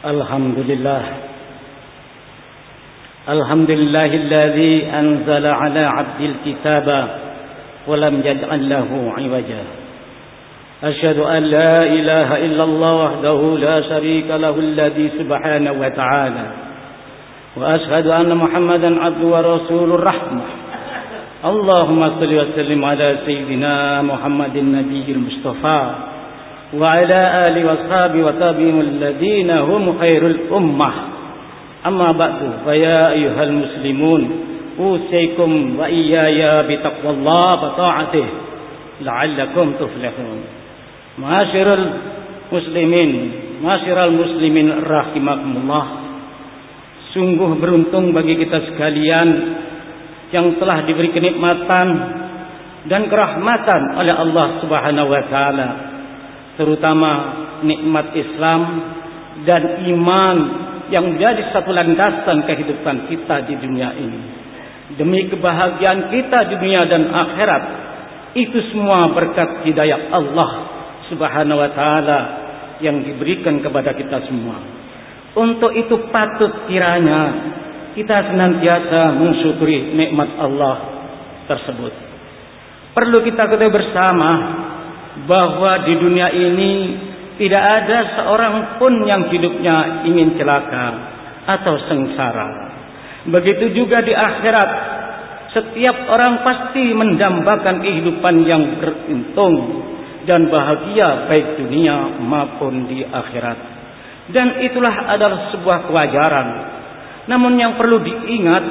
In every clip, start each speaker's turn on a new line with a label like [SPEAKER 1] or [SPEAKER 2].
[SPEAKER 1] الحمد لله. الحمد لله الذي أنزل على عبد الكتاب ولم يجعل له عوجا. أشهد أن لا إله إلا الله وحده لا شريك له الذي سبحانه وتعالى. وأشهد أن محمدا عبد ورسول الرحمة. اللهم صل وسلم على سيدنا محمد النبي المصطفى. وعلى آله وأصحابه وتابعين الذين هم خير الأمة. أما بعد فيا أيها المسلمون أوصيكم وإياي بتقوى الله وطاعته لعلكم تفلحون. معاشر المسلمين معاشر المسلمين رحمكم الله Sungguh beruntung bagi kita sekalian yang telah diberi kenikmatan dan kerahmatan oleh Allah Subhanahu wa taala. Terutama nikmat Islam dan iman yang menjadi satu landasan kehidupan kita di dunia ini. Demi kebahagiaan kita dunia dan akhirat, itu semua berkat hidayah Allah Subhanahu wa taala yang diberikan kepada kita semua. Untuk itu patut kiranya kita senantiasa mensyukuri nikmat Allah tersebut. Perlu kita ketahui bersama bahwa di dunia ini tidak ada seorang pun yang hidupnya ingin celaka atau sengsara. Begitu juga di akhirat, setiap orang pasti mendambakan kehidupan yang beruntung dan bahagia baik dunia maupun di akhirat. Dan itulah adalah sebuah kewajaran. Namun yang perlu diingat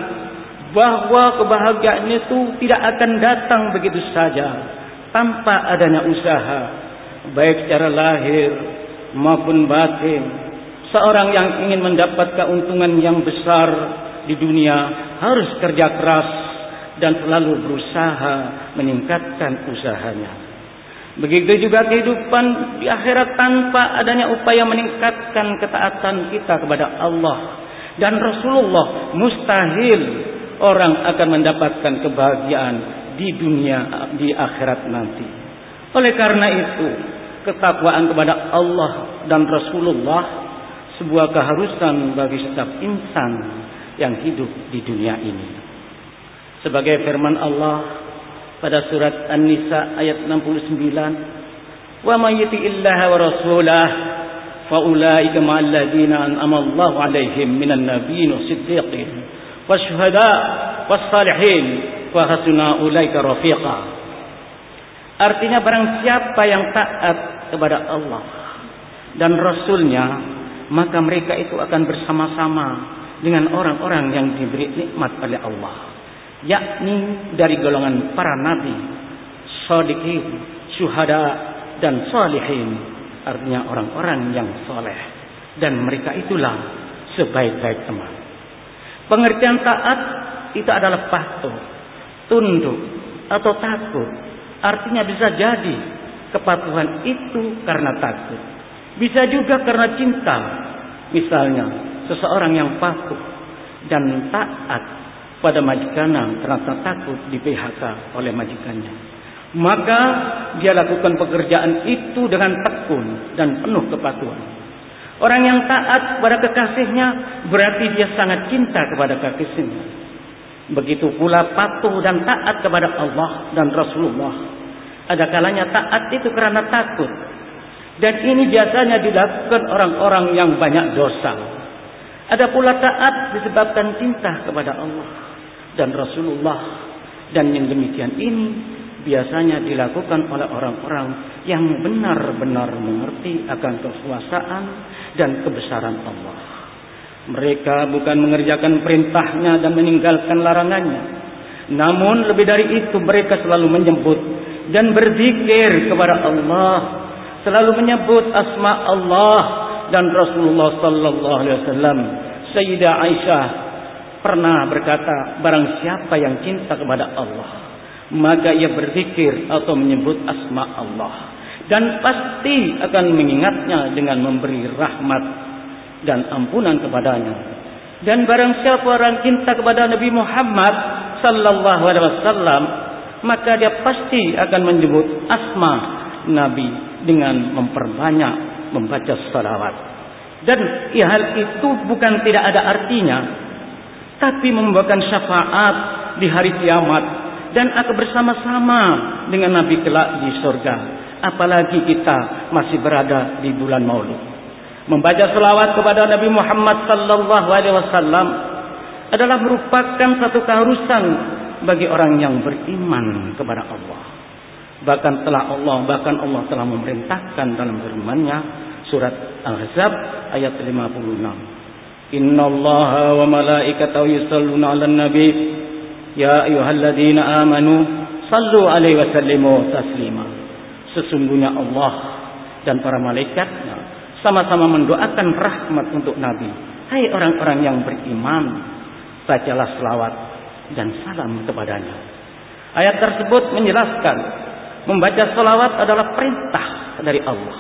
[SPEAKER 1] bahwa kebahagiaan itu tidak akan datang begitu saja tanpa adanya usaha baik secara lahir maupun batin seorang yang ingin mendapat keuntungan yang besar di dunia harus kerja keras dan selalu berusaha meningkatkan usahanya. Begitu juga kehidupan di akhirat tanpa adanya upaya meningkatkan ketaatan kita kepada Allah dan Rasulullah mustahil orang akan mendapatkan kebahagiaan di dunia di akhirat nanti. Oleh karena itu, ketakwaan kepada Allah dan Rasulullah sebuah keharusan bagi setiap insan yang hidup di dunia ini. Sebagai firman Allah pada surat An-Nisa ayat 69, "Wa may yuti'illaha wa rasulah fa ulaika ma'al ladzina an'ama Allahu 'alaihim minan nabiyyin was-siddiqin wasyuhada was-salihin wa hasuna ulaika rafiqa. Artinya barang siapa yang taat kepada Allah dan Rasulnya, maka mereka itu akan bersama-sama dengan orang-orang yang diberi nikmat oleh Allah. Yakni dari golongan para nabi, sadiqin, syuhada, dan salihin. Artinya orang-orang yang soleh. Dan mereka itulah sebaik-baik teman. Pengertian taat itu adalah patuh tunduk atau takut. Artinya bisa jadi kepatuhan itu karena takut. Bisa juga karena cinta. Misalnya seseorang yang patuh dan taat pada majikannya karena takut di PHK oleh majikannya. Maka dia lakukan pekerjaan itu dengan tekun dan penuh kepatuhan. Orang yang taat pada kekasihnya berarti dia sangat cinta kepada kekasihnya. Begitu pula patuh dan taat kepada Allah dan Rasulullah. Ada kalanya taat itu karena takut. Dan ini biasanya dilakukan orang-orang yang banyak dosa. Ada pula taat disebabkan cinta kepada Allah dan Rasulullah. Dan yang demikian ini biasanya dilakukan oleh orang-orang yang benar-benar mengerti akan kekuasaan dan kebesaran Allah. Mereka bukan mengerjakan perintahnya dan meninggalkan larangannya. Namun lebih dari itu mereka selalu menyebut dan berzikir kepada Allah. Selalu menyebut asma Allah dan Rasulullah sallallahu alaihi wasallam. Sayyidah Aisyah pernah berkata, barang siapa yang cinta kepada Allah, maka ia berzikir atau menyebut asma Allah dan pasti akan mengingatnya dengan memberi rahmat dan ampunan kepadanya. Dan barang siapa orang cinta kepada Nabi Muhammad sallallahu alaihi wasallam, maka dia pasti akan menyebut asma Nabi dengan memperbanyak membaca salawat. Dan ya, hal itu bukan tidak ada artinya, tapi membawakan syafaat di hari kiamat dan akan bersama-sama dengan Nabi kelak di surga. Apalagi kita masih berada di bulan Maulid. Membaca selawat kepada Nabi Muhammad sallallahu alaihi wasallam adalah merupakan satu keharusan bagi orang yang beriman kepada Allah. Bahkan telah Allah, bahkan Allah telah memerintahkan dalam firman-Nya surat Al-Ahzab ayat 56. Inna Allah wa malaikatahu yusalluna 'alan nabi ya ayyuhalladzina amanu sallu alaihi wa taslima. Sesungguhnya Allah dan para malaikatnya sama-sama mendoakan rahmat untuk Nabi. Hai orang-orang yang beriman, bacalah selawat dan salam kepadanya. Ayat tersebut menjelaskan membaca selawat adalah perintah dari Allah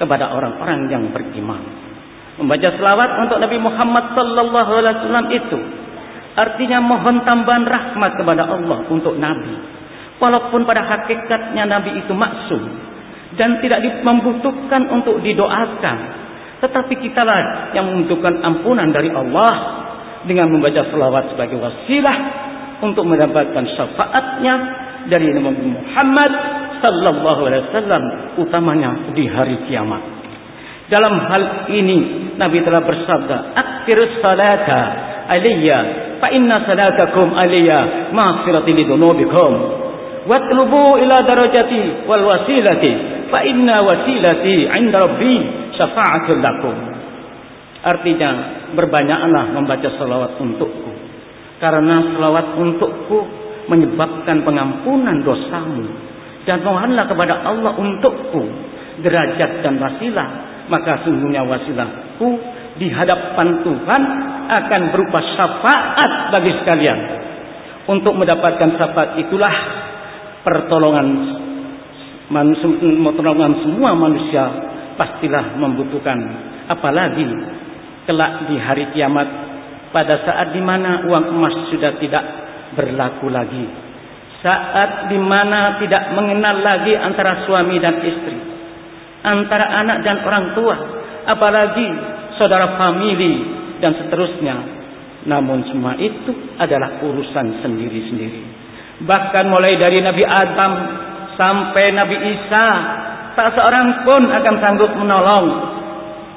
[SPEAKER 1] kepada orang-orang yang beriman. Membaca selawat untuk Nabi Muhammad sallallahu alaihi wasallam itu artinya mohon tambahan rahmat kepada Allah untuk Nabi. Walaupun pada hakikatnya Nabi itu maksum dan tidak membutuhkan untuk didoakan, tetapi kitalah yang membutuhkan ampunan dari Allah dengan membaca selawat sebagai wasilah untuk mendapatkan syafaatnya dari Nabi Muhammad sallallahu alaihi wasallam utamanya di hari kiamat. Dalam hal ini Nabi telah bersabda, "Akhir salata alayya fa inna salatakum alayya maghfiratan lidunubikum watlubu ila darajati wal wasilati fa inna wasilati 'inda rabbi syafa'atul lakum." Artinya, berbanyaklah membaca salawat untukku. Karena salawat untukku menyebabkan pengampunan dosamu dan mohonlah kepada Allah untukku derajat dan wasilah maka sungguhnya wasilahku di hadapan Tuhan akan berupa syafaat bagi sekalian untuk mendapatkan syafaat itulah pertolongan pertolongan semua manusia pastilah membutuhkan apalagi kelak di hari kiamat pada saat di mana uang emas sudah tidak berlaku lagi saat di mana tidak mengenal lagi antara suami dan istri, antara anak dan orang tua, apalagi saudara famili dan seterusnya. Namun semua itu adalah urusan sendiri-sendiri. Bahkan mulai dari Nabi Adam sampai Nabi Isa, tak seorang pun akan sanggup menolong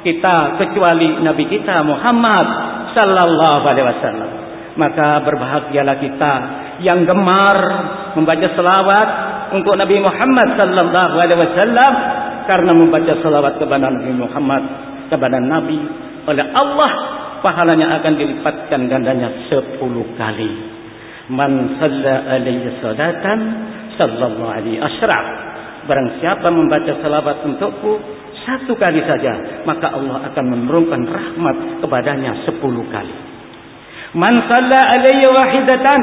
[SPEAKER 1] kita kecuali Nabi kita Muhammad sallallahu alaihi wasallam. Maka berbahagialah kita yang gemar membaca selawat untuk Nabi Muhammad sallallahu alaihi wasallam karena membaca selawat kepada Nabi Muhammad kepada Nabi oleh Allah pahalanya akan dilipatkan gandanya sepuluh kali. Man salla alaihi salatan sallallahu alaihi asra. Barang siapa membaca selawat untukku satu kali saja, maka Allah akan menurunkan rahmat kepadanya sepuluh kali. Man salla alaihi wahidatan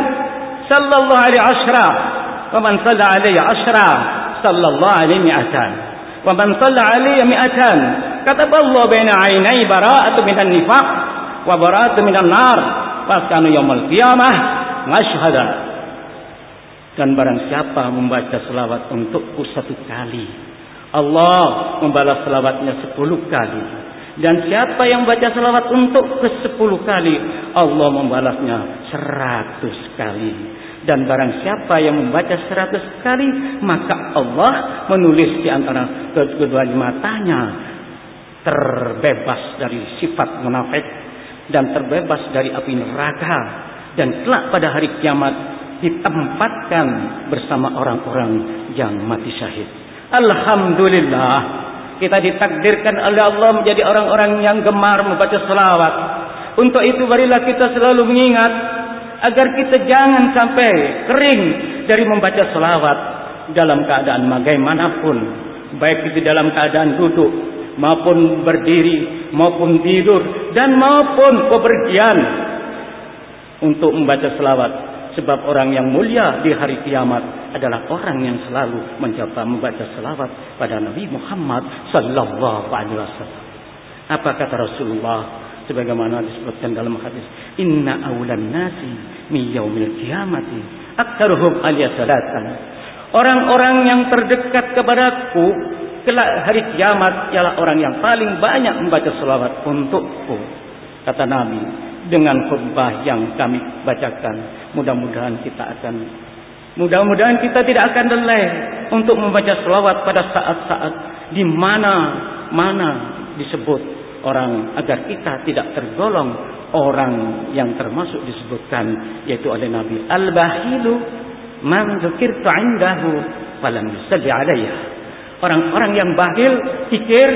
[SPEAKER 1] sallallahu alaihi ashra wa man salla alaihi ashra sallallahu alaihi mi'atan wa man salla alaihi mi'atan kataba Allah baina ainai bara'atu minan nifaq wa bara'atu minan nar faskanu yaumul qiyamah mashhada dan barang siapa membaca selawat untukku satu kali Allah membalas selawatnya sepuluh kali. Dan siapa yang baca selawat untuk ke sepuluh kali Allah membalasnya seratus kali. Dan barang siapa yang membaca seratus kali maka Allah menulis di antara kedua matanya terbebas dari sifat munafik dan terbebas dari api neraka. Dan kelak pada hari kiamat ditempatkan bersama orang-orang yang mati syahid. Alhamdulillah kita ditakdirkan oleh Allah menjadi orang-orang yang gemar membaca selawat. Untuk itu marilah kita selalu mengingat agar kita jangan sampai kering dari membaca selawat dalam keadaan bagaimanapun. Baik itu dalam keadaan duduk maupun berdiri maupun tidur dan maupun bepergian untuk membaca selawat Sebab orang yang mulia di hari kiamat adalah orang yang selalu mencoba membaca selawat pada Nabi Muhammad sallallahu alaihi wasallam. Apa kata Rasulullah sebagaimana disebutkan dalam hadis, "Inna awlan nasi mi yaumil qiyamati aktsaruhum salatan." Orang-orang yang terdekat kepadaku kelak hari kiamat ialah orang yang paling banyak membaca selawat untukku. Kata Nabi, dengan khutbah yang kami bacakan, mudah-mudahan kita akan mudah-mudahan kita tidak akan leleh untuk membaca selawat pada saat-saat di mana mana disebut orang agar kita tidak tergolong orang yang termasuk disebutkan yaitu oleh Nabi al-bahilu man dzukirtu indahu falam yusalli alayya orang-orang yang bahil pikir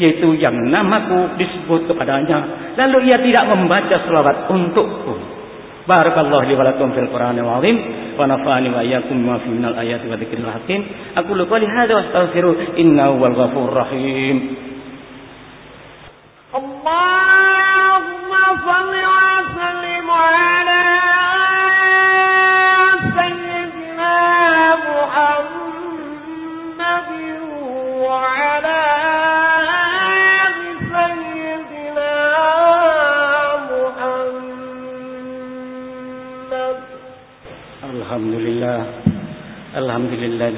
[SPEAKER 1] yaitu yang namaku disebut kepadanya. Lalu ia tidak membaca selawat untukku. Barakallahu li wa lakum fil qur'anil azim wa nafa'ani wa iyyakum ma fi minal ayati wa dzikril hakim aku lu qali hadza wa astaghfiru innahu wal ghafurur rahim الحمد لله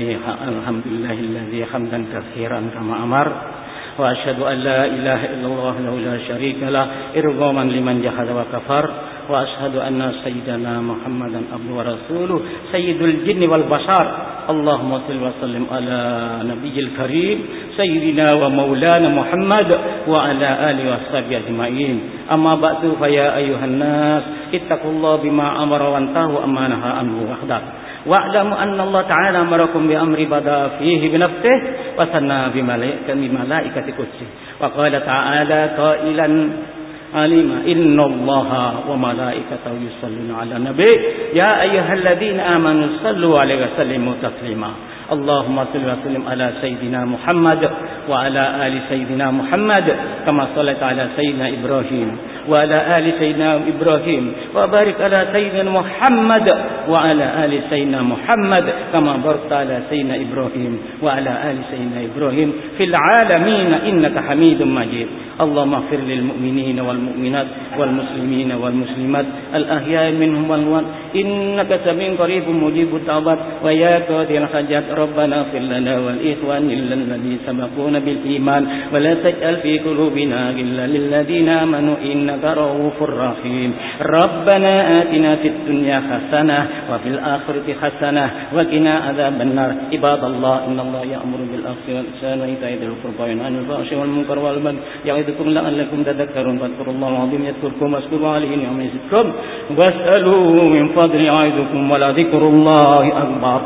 [SPEAKER 1] الحمد لله الذي حمدا كثيرا كما أمر. وأشهد أن لا إله إلا الله له لا شريك له إرغاما لمن جحد وكفر وأشهد أن سيدنا محمدا عبده ورسوله سيد الجن والبشر. اللهم صل وسلم على نبي الكريم سيدنا ومولانا محمد وعلى آله وصحبه أجمعين أما بعد فيا أيها الناس اتقوا الله بما أمر وانتهوا أما نهى عنه وحده واعلموا أن الله تعالى أمركم بأمر بدا فيه بنفسه وثنى بملائكة قدسه وقال تعالى قائلا علم إن الله وملائكته يصلون على النبي. يا أيها الذين آمنوا صلوا عليه وسلموا تسليما. اللهم صل وسلم على سيدنا محمد وعلى آل سيدنا محمد كما صليت على سيدنا إبراهيم. وعلى آل سيدنا إبراهيم وبارك على سيدنا محمد وعلى آل سيدنا محمد كما باركت على سيدنا إبراهيم وعلى آل سيدنا إبراهيم في العالمين إنك حميد مجيد. اللهم اغفر للمؤمنين والمؤمنات والمسلمين والمسلمات الأحياء منهم والأموات. إنك سميع قريب مجيب التوبات. ويا قاضي الحاجات ربنا اغفر لنا والإخوان الذين سبقونا بالإيمان. ولا تجعل في قلوبنا غلا للذين آمنوا. إنك رؤوف رحيم. ربنا آتنا في الدنيا حسنة وفي الآخرة حسنة وقنا عذاب النار. عباد الله إن الله يأمر بالعدل والإحسان وإيتاء ذي القربى وينهى عن الفحشاء والمنكر والبغي. يعظكم لعلكم تذكرون. فاذكروا الله العظيم يذكركم واشكروا عليه نعم يزدكم. واسألوا من فضل يعظكم ولذكر الله أكبر.